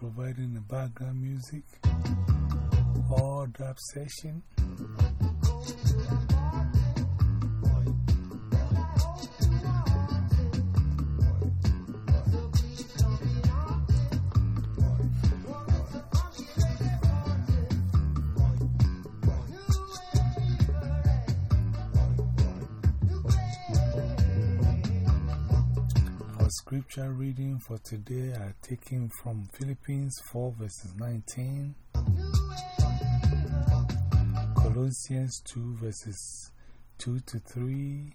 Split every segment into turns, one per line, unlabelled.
providing the background music or drop session. Scripture reading for today are taken from Philippians 4 verses 19, Colossians 2 verses 2 to 3,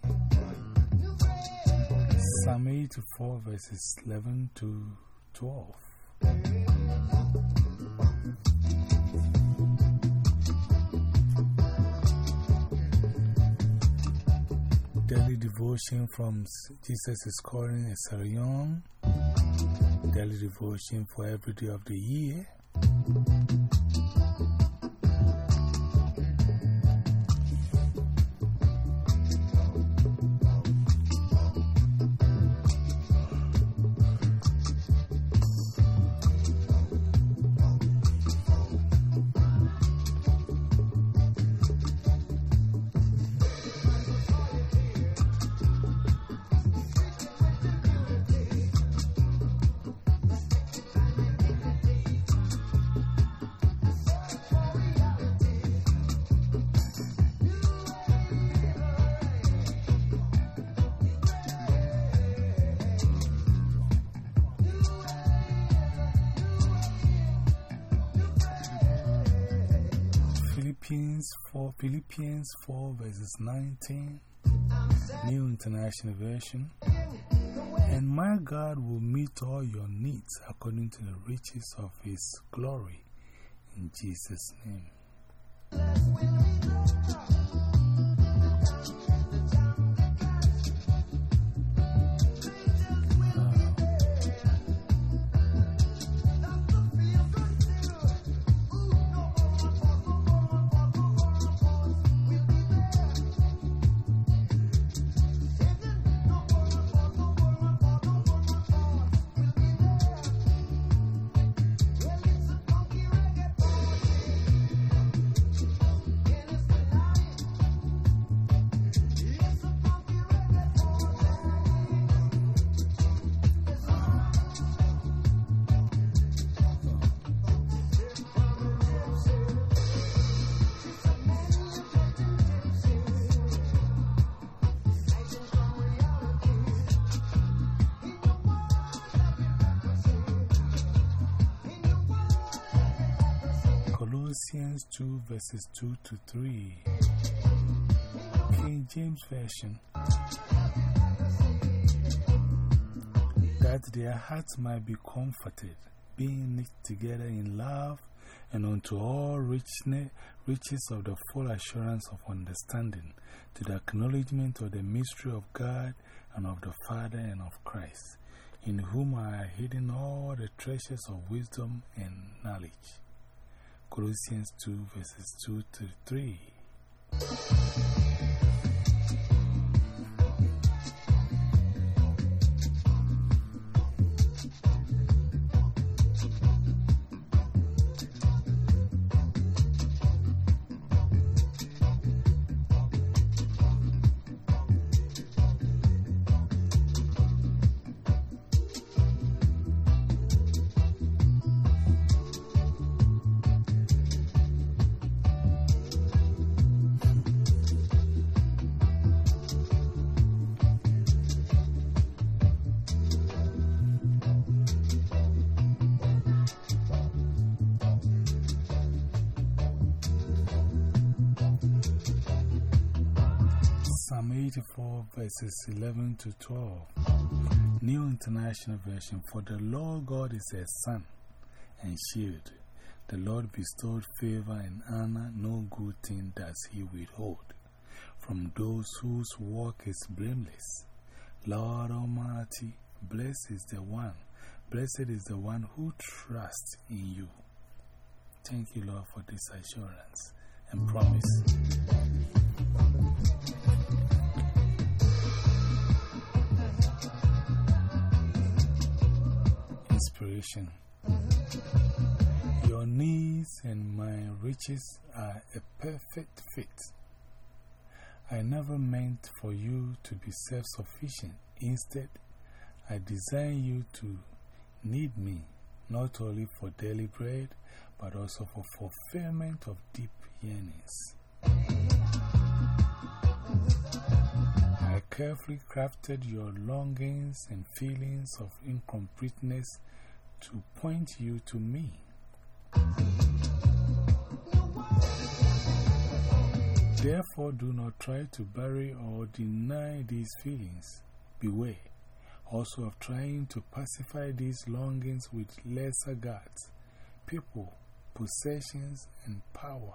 Psalm 84 verses 11 to 12. Devotion from Jesus is calling a Sarah Daily devotion for every day of the year. 4, Philippians 4 verses 19, New International Version. And my God will meet all your needs according to the riches of His glory. In Jesus' name. Colossians 2 verses 2 to 3. King James Version. That their hearts might be comforted, being knit together in love, and unto all richness, riches of the full assurance of understanding, to the acknowledgement of the mystery of God and of the Father and of Christ, in whom are hidden all the treasures of wisdom and knowledge. Colossians 2 verses 2 to 3. 84 verses 11 to 12. New International Version For the Lord God is a sun and shield. The Lord bestowed favor and honor, no good thing does he withhold from those whose walk is blameless. Lord Almighty, blessed is the one, blessed is the one who trusts in you. Thank you, Lord, for this assurance and promise. Your needs and my riches are a perfect fit. I never meant for you to be self sufficient. Instead, I designed you to need me, not only for daily bread, but also for fulfillment of deep yearnings. I carefully crafted your longings and feelings of incompleteness to point you to me. Therefore, do not try to bury or deny these feelings. Beware also of trying to pacify these longings with lesser gods, people, possessions, and power.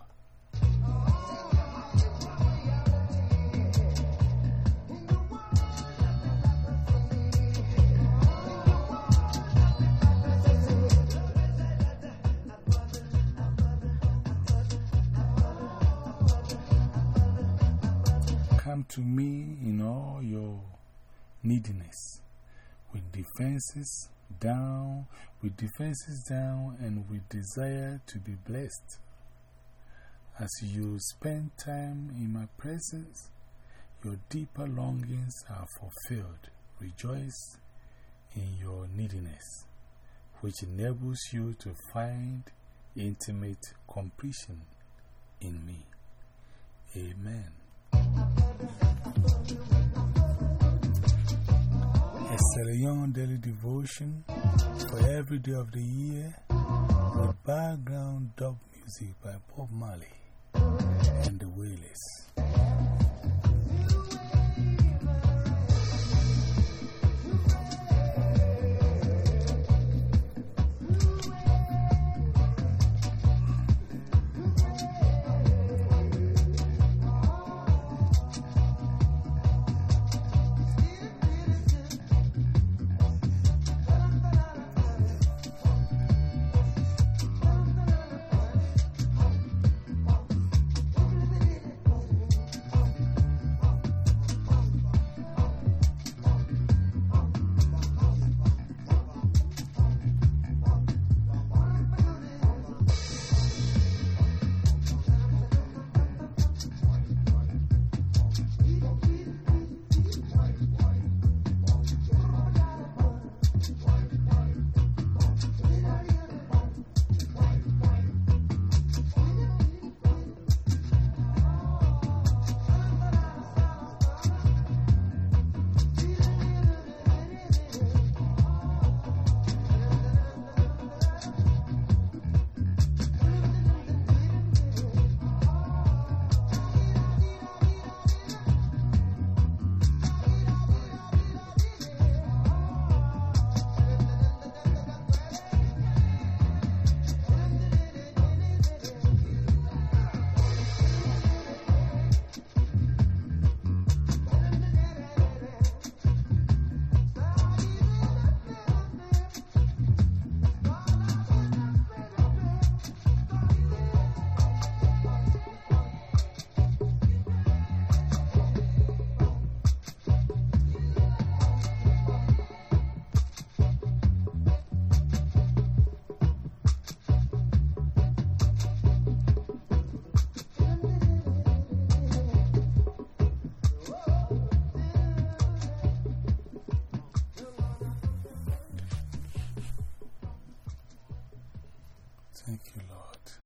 Come to me in all your neediness, with defenses down, with defenses down, and with desire to be blessed. As you spend time in my presence, your deeper longings are fulfilled. Rejoice in your neediness, which enables you to find intimate completion in me. Amen. A Young Daily Devotion for every day of the year with background dub music by Bob Marley and the Wailers.